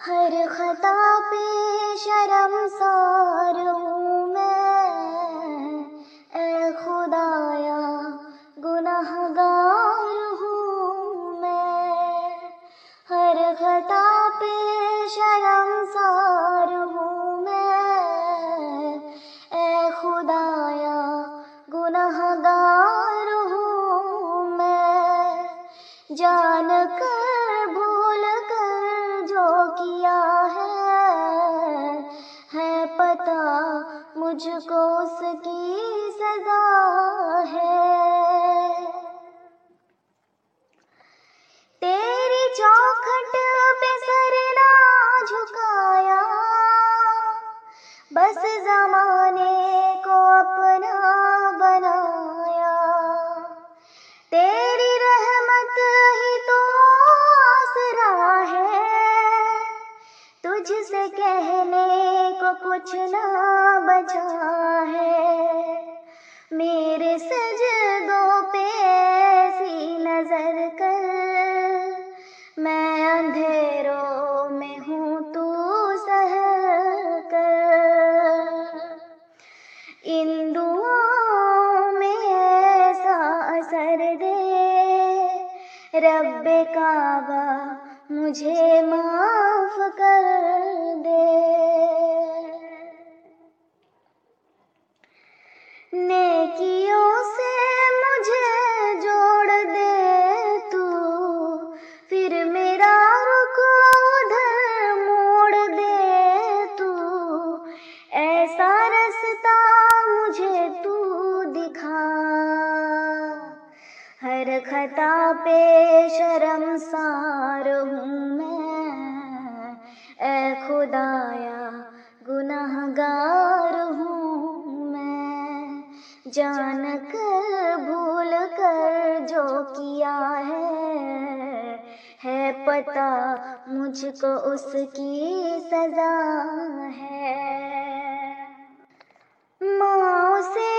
हर खता पे शर्मसार हूँ मैं। ए खुदाया गुनाहगार मुझको उसकी सजा है। तेरी चौखट पे सर ना झुकाया, बस जमाने को अपना बनाया। तेरी रहमत ही तो आसरा है, तुझसे कहने को कुछ ना बचा है। मेरे सजदों पे ऐसी नज़र कर। मैं अंधेरों में हूँ, तू सहर कर इन दुआओं में ऐसा असर दे। रब काबा मुझे माफ़ कर दे। खता पे शर्मसार हूँ मैं। ए खुदाया, गुनाहगार हूँ मैं। जान कर भूल कर जो किया है है पता मुझको उसकी सजा है। माँ से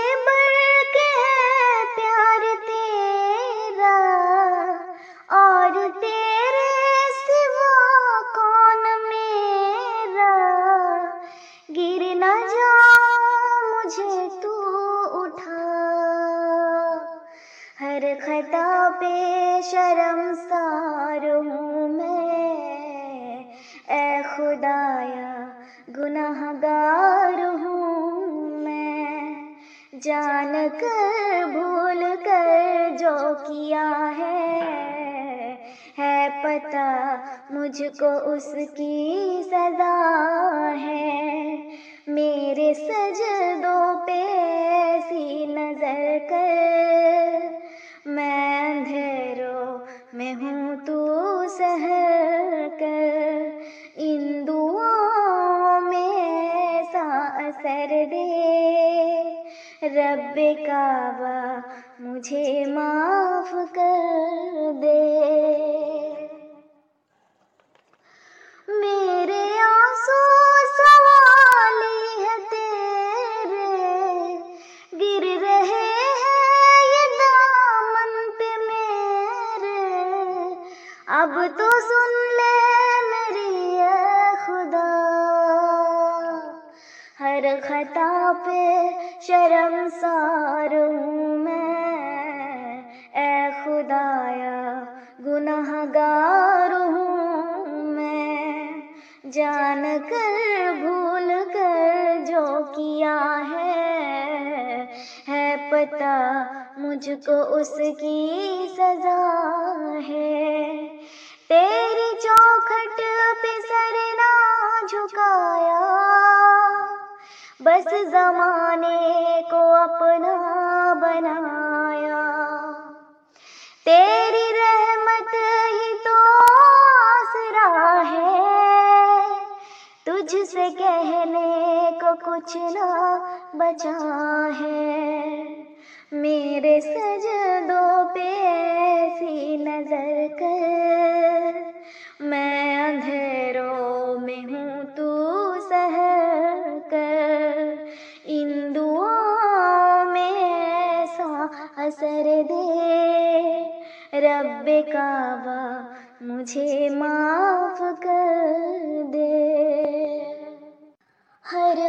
खता पे शर्मसार हूँ मैं। ए खुदाया, गुनाहगार हूँ मैं। जान कर, भूल कर जो किया है है पता मुझको उसकी सजा है। मेरे सजदों में हूँ तो सह कर इन दुआओं में सा असर दे। रब काबा मुझे माफ़ कर दे। हर खता पे शर्मसार हूँ मैं। ए खुदाया, गुनाहगार हूँ मैं। जान कर, भूल कर जो किया है है पता मुझको उसकी सजा है। तेरी चौखट पे सर ना झुकाया बस जमाने को अपना बनाया। तेरी रहमत ही तो आसरा है। तुझसे कहने को कुछ ना बचा है। मेरे सजदों पे ऐसी नज़र कर रब काबा मुझे माफ़ कर दे। हर